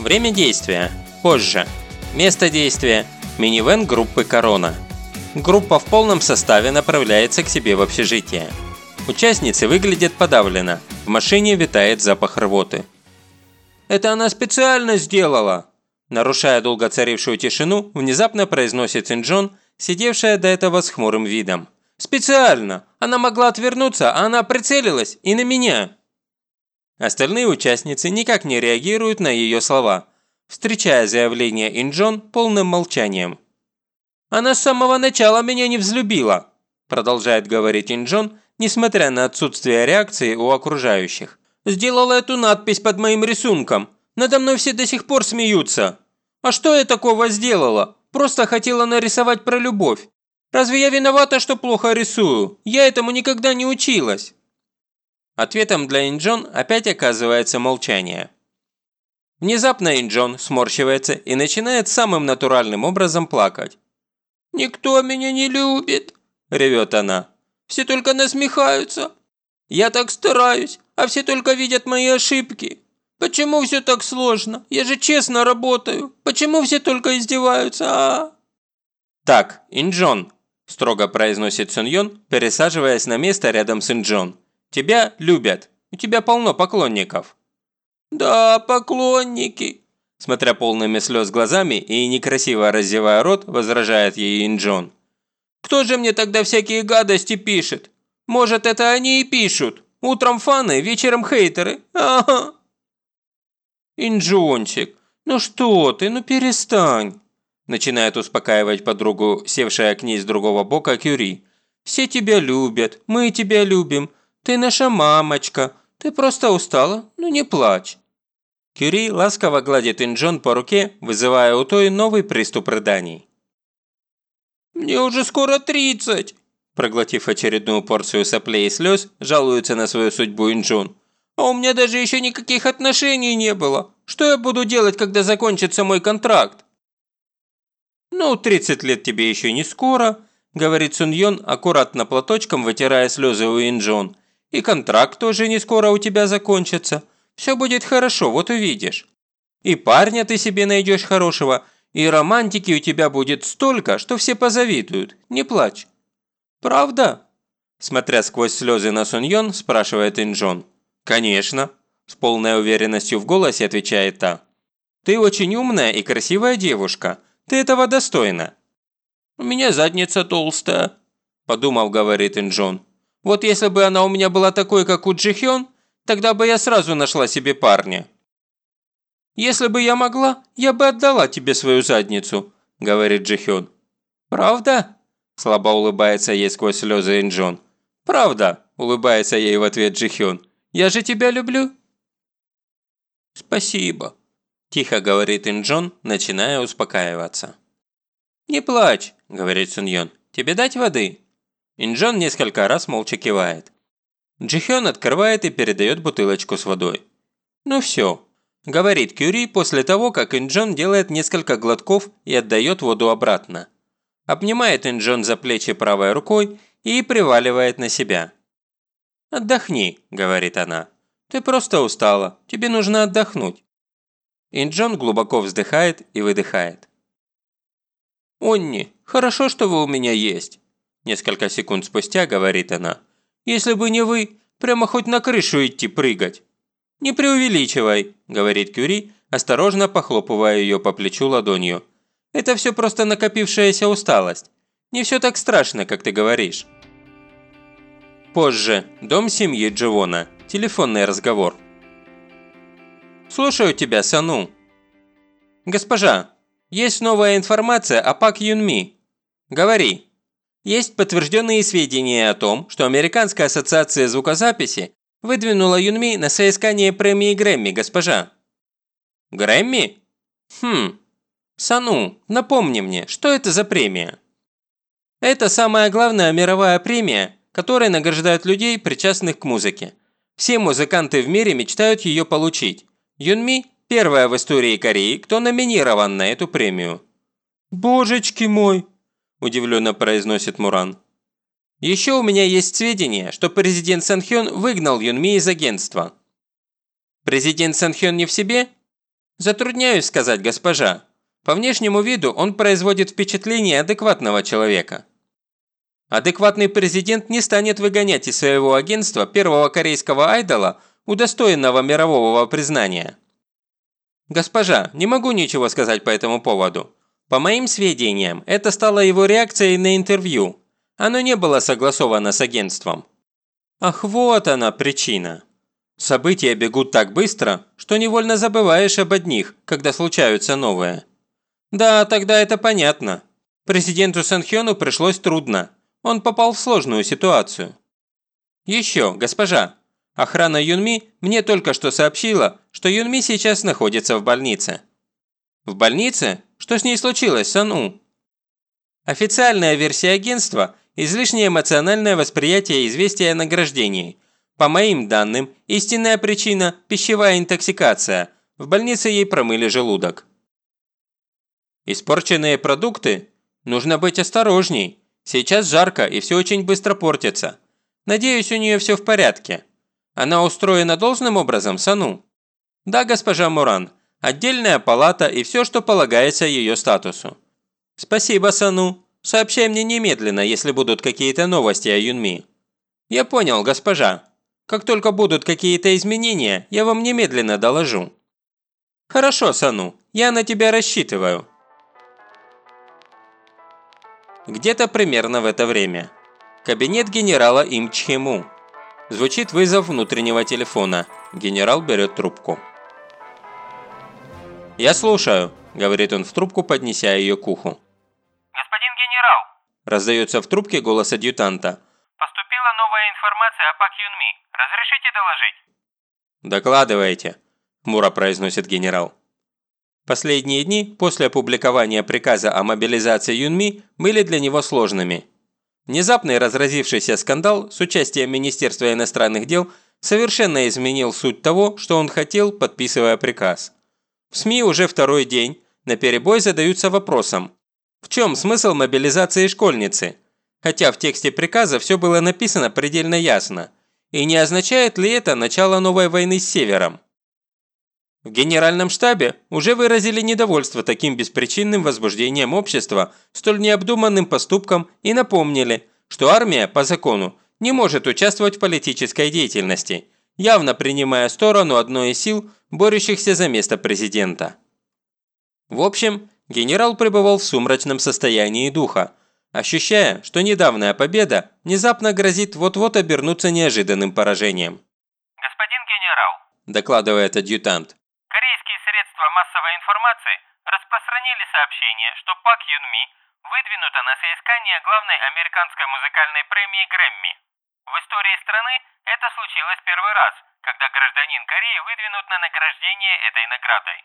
Время действия – позже. Место действия – минивэн группы «Корона». Группа в полном составе направляется к себе в общежитие. Участницы выглядят подавленно, в машине витает запах рвоты. «Это она специально сделала!» Нарушая долго царившую тишину, внезапно произносит Инджон, сидевшая до этого с хмурым видом. «Специально! Она могла отвернуться, а она прицелилась и на меня!» Остальные участницы никак не реагируют на ее слова, встречая заявление Инджон полным молчанием. «Она с самого начала меня не взлюбила», продолжает говорить Инджон, несмотря на отсутствие реакции у окружающих. «Сделала эту надпись под моим рисунком. Надо мной все до сих пор смеются. А что я такого сделала? Просто хотела нарисовать про любовь. Разве я виновата, что плохо рисую? Я этому никогда не училась». Ответом для Инджон опять оказывается молчание. Внезапно Инджон сморщивается и начинает самым натуральным образом плакать. «Никто меня не любит!» – ревет она. «Все только насмехаются. Я так стараюсь, а все только видят мои ошибки. Почему все так сложно? Я же честно работаю. Почему все только издеваются, а?» «Так, Инджон», – строго произносит Сун Йон, пересаживаясь на место рядом с Инджон. «Тебя любят. У тебя полно поклонников». «Да, поклонники», смотря полными слез глазами и некрасиво раздевая рот, возражает ей Инджон. «Кто же мне тогда всякие гадости пишет? Может, это они и пишут? Утром фаны, вечером хейтеры? Ага!» «Инджончик, ну что ты, ну перестань!» Начинает успокаивать подругу, севшая к ней с другого бока Кюри. «Все тебя любят, мы тебя любим. Ты наша мамочка. Ты просто устала, ну не плачь. Кюри ласково гладит Инджон по руке, вызывая у той новый приступ рыданий. «Мне уже скоро тридцать!» Проглотив очередную порцию соплей и слез, жалуется на свою судьбу Инджон. «А у меня даже еще никаких отношений не было. Что я буду делать, когда закончится мой контракт?» «Ну, 30 лет тебе еще не скоро», – говорит Сун Йон, аккуратно платочком вытирая слезы у Инджон. «И контракт тоже не скоро у тебя закончится. Все будет хорошо, вот увидишь. И парня ты себе найдешь хорошего, и романтики у тебя будет столько, что все позавидуют. Не плачь». «Правда?» Смотря сквозь слезы на Суньон, спрашивает Инджон. «Конечно», – с полной уверенностью в голосе отвечает та. «Ты очень умная и красивая девушка. Ты этого достойна». «У меня задница толстая», – подумав, говорит Инджон. «Вот если бы она у меня была такой, как у Джихён, Тогда бы я сразу нашла себе парня». «Если бы я могла, я бы отдала тебе свою задницу», – говорит Джихён. «Правда?» – слабо улыбается ей сквозь слезы Инджон. «Правда», – улыбается ей в ответ Джихён. «Я же тебя люблю». «Спасибо», – тихо говорит Инджон, начиная успокаиваться. «Не плачь», – говорит Суньон. «Тебе дать воды?» Инджон несколько раз молча кивает. Джихён открывает и передает бутылочку с водой. «Ну все», – говорит Кюри после того, как Инджон делает несколько глотков и отдает воду обратно. Обнимает Инджон за плечи правой рукой и приваливает на себя. «Отдохни», – говорит она. «Ты просто устала, тебе нужно отдохнуть». Инджон глубоко вздыхает и выдыхает. «Онни, хорошо, что вы у меня есть», – несколько секунд спустя говорит она. Если бы не вы, прямо хоть на крышу идти прыгать». «Не преувеличивай», – говорит Кюри, осторожно похлопывая ее по плечу ладонью. «Это все просто накопившаяся усталость. Не все так страшно, как ты говоришь». Позже. Дом семьи Дживона. Телефонный разговор. «Слушаю тебя, Сану». «Госпожа, есть новая информация о Пак Юнми. Говори». Есть подтвержденные сведения о том, что Американская ассоциация звукозаписи выдвинула Юнми на соискание премии Грэмми, госпожа. Грэмми? Хм. Сану, напомни мне, что это за премия? Это самая главная мировая премия, которая награждает людей, причастных к музыке. Все музыканты в мире мечтают ее получить. Юнми – первая в истории Кореи, кто номинирован на эту премию. «Божечки мой!» – удивленно произносит Муран. «Еще у меня есть сведения, что президент Санхён выгнал Юнми из агентства». «Президент Санхён не в себе?» Затрудняюсь сказать, госпожа. По внешнему виду он производит впечатление адекватного человека. Адекватный президент не станет выгонять из своего агентства первого корейского айдола, удостоенного мирового признания. Госпожа, не могу ничего сказать по этому поводу. По моим сведениям, это стало его реакцией на интервью. Оно не было согласовано с агентством. Ах, вот она причина. События бегут так быстро, что невольно забываешь об одних, когда случаются новые. Да, тогда это понятно. Президенту Санхёну пришлось трудно. Он попал в сложную ситуацию. Еще, госпожа, охрана Юнми мне только что сообщила, что Юнми сейчас находится в больнице. В больнице? Что с ней случилось, Сану? Официальная версия агентства – излишнее эмоциональное восприятие известия о награждении. По моим данным, истинная причина – пищевая интоксикация. В больнице ей промыли желудок. Испорченные продукты? Нужно быть осторожней. Сейчас жарко и все очень быстро портится. Надеюсь, у нее все в порядке. Она устроена должным образом, Сану? Да, госпожа Муран. Отдельная палата и все, что полагается ее статусу. Спасибо, Сану. Сообщай мне немедленно, если будут какие-то новости о Юнми. Я понял, госпожа. Как только будут какие-то изменения, я вам немедленно доложу. Хорошо, Сану. Я на тебя рассчитываю. Где-то примерно в это время. Кабинет генерала Им Чхему. Звучит вызов внутреннего телефона. Генерал берет трубку. «Я слушаю», – говорит он в трубку, поднеся ее к уху. «Господин генерал!» – раздается в трубке голос адъютанта. «Поступила новая информация о Пак Юнми. Разрешите доложить?» «Докладывайте», – хмуро произносит генерал. Последние дни после опубликования приказа о мобилизации Юнми были для него сложными. Внезапный разразившийся скандал с участием Министерства иностранных дел совершенно изменил суть того, что он хотел, подписывая приказ. В СМИ уже второй день на перебой задаются вопросом, в чем смысл мобилизации школьницы? Хотя в тексте приказа все было написано предельно ясно. И не означает ли это начало новой войны с Севером? В Генеральном штабе уже выразили недовольство таким беспричинным возбуждением общества, столь необдуманным поступком и напомнили, что армия, по закону, не может участвовать в политической деятельности, явно принимая сторону одной из сил, борющихся за место президента. В общем, генерал пребывал в сумрачном состоянии духа, ощущая, что недавняя победа внезапно грозит вот-вот обернуться неожиданным поражением. «Господин генерал», – докладывает адъютант, массовой информации распространили сообщение, что Пак Юнми выдвинута на соискание главной американской музыкальной премии Грэмми. В истории страны это случилось первый раз, когда гражданин Кореи выдвинут на награждение этой наградой.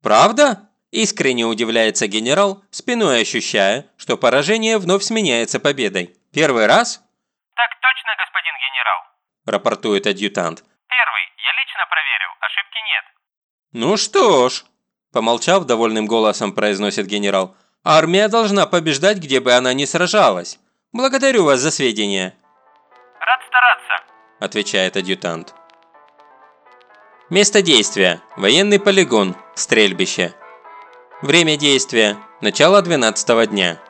Правда? Искренне удивляется генерал, спиной ощущая, что поражение вновь сменяется победой. Первый раз? Так точно, господин генерал. Рапортует адъютант. Первый. Я лично проверил. Ошибки нет. «Ну что ж», – помолчав довольным голосом произносит генерал, «армия должна побеждать, где бы она ни сражалась. Благодарю вас за сведения». Отвечает адъютант. Место действия – военный полигон, стрельбище. Время действия – начало 12 дня.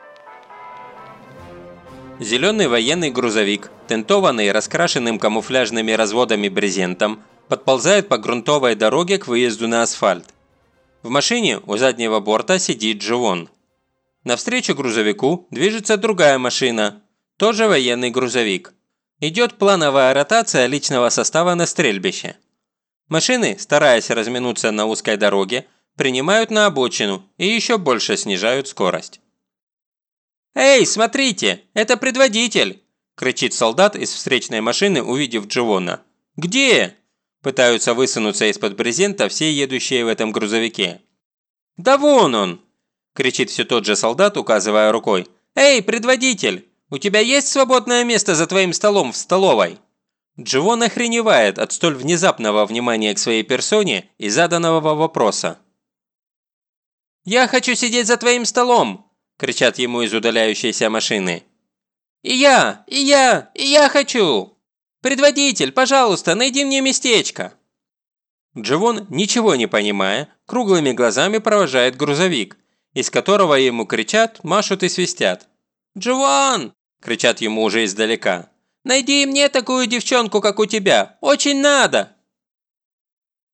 Зеленый военный грузовик, тентованный раскрашенным камуфляжными разводами брезентом, подползает по грунтовой дороге к выезду на асфальт. В машине у заднего борта сидит Дживон. Навстречу грузовику движется другая машина, тоже военный грузовик. Идет плановая ротация личного состава на стрельбище. Машины, стараясь разминуться на узкой дороге, принимают на обочину и еще больше снижают скорость. «Эй, смотрите, это предводитель!» – кричит солдат из встречной машины, увидев Дживона. «Где?» Пытаются высунуться из-под брезента все едущие в этом грузовике. «Да вон он!» – кричит все тот же солдат, указывая рукой. «Эй, предводитель! У тебя есть свободное место за твоим столом в столовой?» Дживон охреневает от столь внезапного внимания к своей персоне и заданного вопроса. «Я хочу сидеть за твоим столом!» – кричат ему из удаляющейся машины. «И я! И я! И я хочу!» «Предводитель, пожалуйста, найди мне местечко!» Дживон, ничего не понимая, круглыми глазами провожает грузовик, из которого ему кричат, машут и свистят. «Дживон!» – кричат ему уже издалека. «Найди мне такую девчонку, как у тебя! Очень надо!»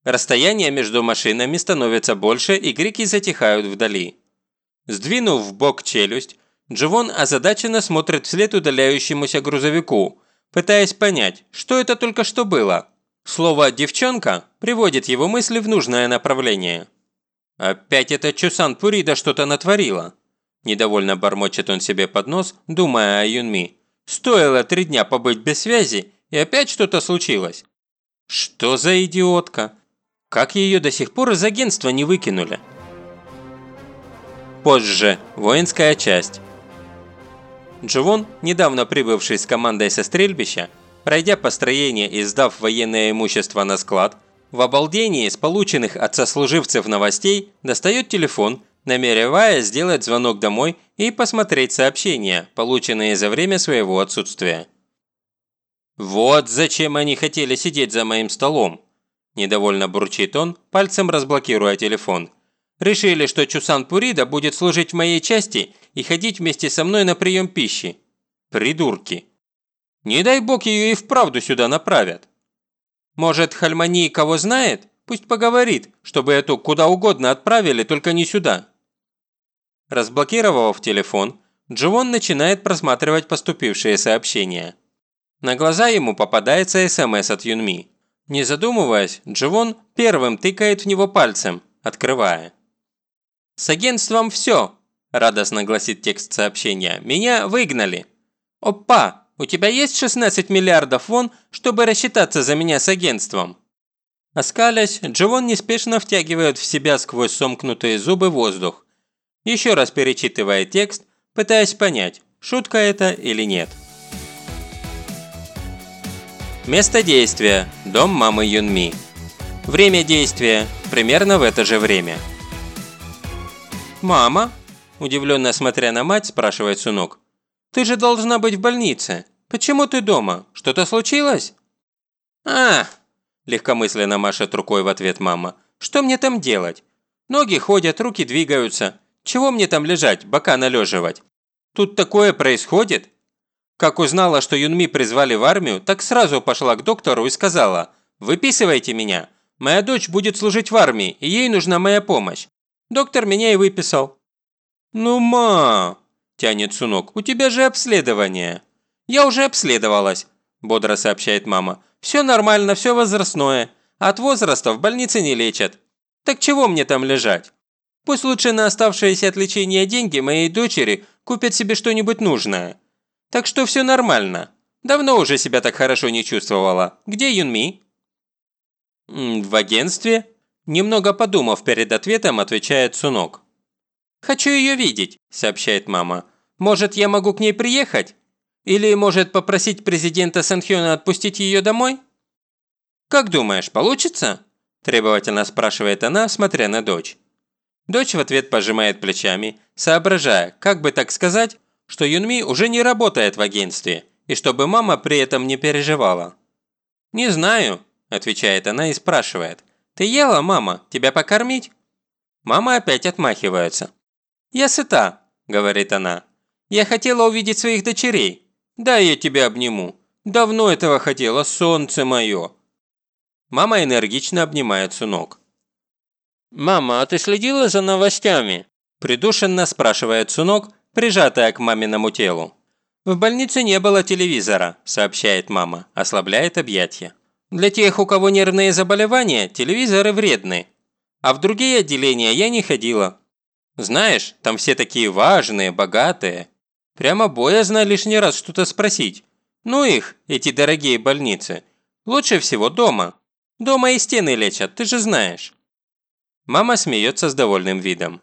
Расстояние между машинами становится больше, и крики затихают вдали. Сдвинув в бок челюсть, Дживон озадаченно смотрит вслед удаляющемуся грузовику, пытаясь понять, что это только что было. Слово «девчонка» приводит его мысли в нужное направление. «Опять эта Чусан Пурида что-то натворила!» Недовольно бормочет он себе под нос, думая о Юнми. «Стоило три дня побыть без связи, и опять что-то случилось!» «Что за идиотка? Как ее до сих пор из агентства не выкинули?» Позже. Воинская часть. Дживон, недавно прибывший с командой со стрельбища, пройдя построение и сдав военное имущество на склад, в обалдении с полученных от сослуживцев новостей достает телефон, намеревая сделать звонок домой и посмотреть сообщения, полученные за время своего отсутствия. «Вот зачем они хотели сидеть за моим столом!» Недовольно бурчит он, пальцем разблокируя телефон – Решили, что Чусан Пурида будет служить в моей части и ходить вместе со мной на прием пищи. Придурки. Не дай бог ее и вправду сюда направят. Может, Хальмани кого знает? Пусть поговорит, чтобы эту куда угодно отправили, только не сюда. Разблокировав телефон, Дживон начинает просматривать поступившие сообщения. На глаза ему попадается СМС от Юнми. Не задумываясь, Дживон первым тыкает в него пальцем, открывая. «С агентством все», – радостно гласит текст сообщения. «Меня выгнали». «Опа, у тебя есть 16 миллиардов вон, чтобы рассчитаться за меня с агентством?» Оскалясь, Джовон неспешно втягивает в себя сквозь сомкнутые зубы воздух. Еще раз перечитывая текст, пытаясь понять, шутка это или нет. Место действия – дом мамы Юнми. Время действия – примерно в это же время. «Мама?» – удивленно смотря на мать, спрашивает сынок. «Ты же должна быть в больнице. Почему ты дома? Что-то случилось?» «А!» – легкомысленно машет рукой в ответ мама. «Что мне там делать? Ноги ходят, руки двигаются. Чего мне там лежать, бока належивать? Тут такое происходит?» Как узнала, что Юнми призвали в армию, так сразу пошла к доктору и сказала «Выписывайте меня. Моя дочь будет служить в армии, и ей нужна моя помощь. Доктор меня и выписал». «Ну, ма!» – тянет Сунок. «У тебя же обследование». «Я уже обследовалась», – бодро сообщает мама. «Все нормально, все возрастное. От возраста в больнице не лечат. Так чего мне там лежать? Пусть лучше на оставшиеся от лечения деньги моей дочери купят себе что-нибудь нужное. Так что все нормально. Давно уже себя так хорошо не чувствовала. Где Юнми?» «В агентстве», Немного подумав перед ответом, отвечает Сунок. «Хочу ее видеть», – сообщает мама. «Может, я могу к ней приехать? Или, может, попросить президента Санхёна отпустить ее домой?» «Как думаешь, получится?» – требовательно спрашивает она, смотря на дочь. Дочь в ответ пожимает плечами, соображая, как бы так сказать, что Юнми уже не работает в агентстве, и чтобы мама при этом не переживала. «Не знаю», – отвечает она и спрашивает – «Ты ела, мама? Тебя покормить?» Мама опять отмахивается. «Я сыта», – говорит она. «Я хотела увидеть своих дочерей. Да, я тебя обниму. Давно этого хотела, солнце мое». Мама энергично обнимает сынок. «Мама, а ты следила за новостями?» Придушенно спрашивает сынок, прижатая к маминому телу. «В больнице не было телевизора», – сообщает мама, ослабляет объятия. Для тех, у кого нервные заболевания, телевизоры вредны. А в другие отделения я не ходила. Знаешь, там все такие важные, богатые. Прямо боязно лишний раз что-то спросить. Ну их, эти дорогие больницы. Лучше всего дома. Дома и стены лечат, ты же знаешь. Мама смеется с довольным видом.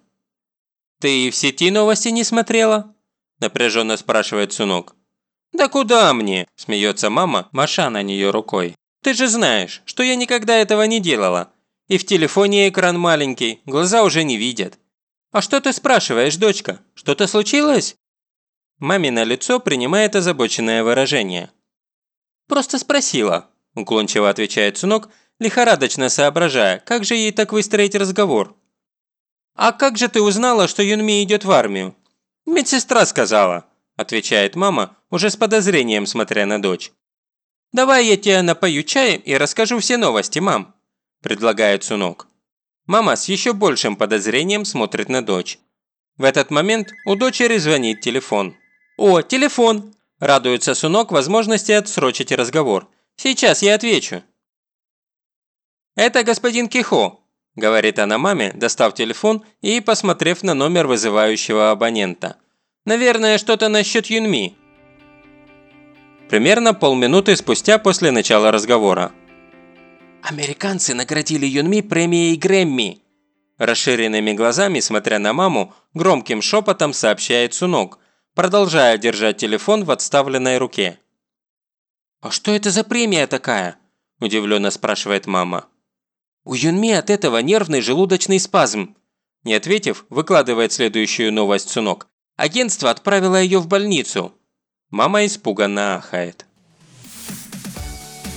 «Ты в сети новости не смотрела?» Напряженно спрашивает сынок. «Да куда мне?» – смеется мама, маша на нее рукой. Ты же знаешь, что я никогда этого не делала. И в телефоне экран маленький, глаза уже не видят. А что ты спрашиваешь, дочка? Что-то случилось?» Мамино лицо принимает озабоченное выражение. «Просто спросила», – уклончиво отвечает сынок, лихорадочно соображая, как же ей так выстроить разговор. «А как же ты узнала, что Юнми идет в армию?» «Медсестра сказала», – отвечает мама, уже с подозрением смотря на дочь. «Давай я тебя напою чаем и расскажу все новости, мам», – предлагает Сунок. Мама с еще большим подозрением смотрит на дочь. В этот момент у дочери звонит телефон. «О, телефон!» – радуется Сунок возможности отсрочить разговор. «Сейчас я отвечу». «Это господин Кихо», – говорит она маме, достав телефон и посмотрев на номер вызывающего абонента. «Наверное, что-то насчет Юнми». Примерно полминуты спустя после начала разговора. «Американцы наградили Юнми премией Грэмми», Расширенными глазами, смотря на маму, громким шепотом сообщает Сунок, продолжая держать телефон в отставленной руке. «А что это за премия такая?» – удивленно спрашивает мама. «У Юнми от этого нервный желудочный спазм». Не ответив, выкладывает следующую новость Сунок. Агентство отправило ее в больницу. Мама испуганно ахает.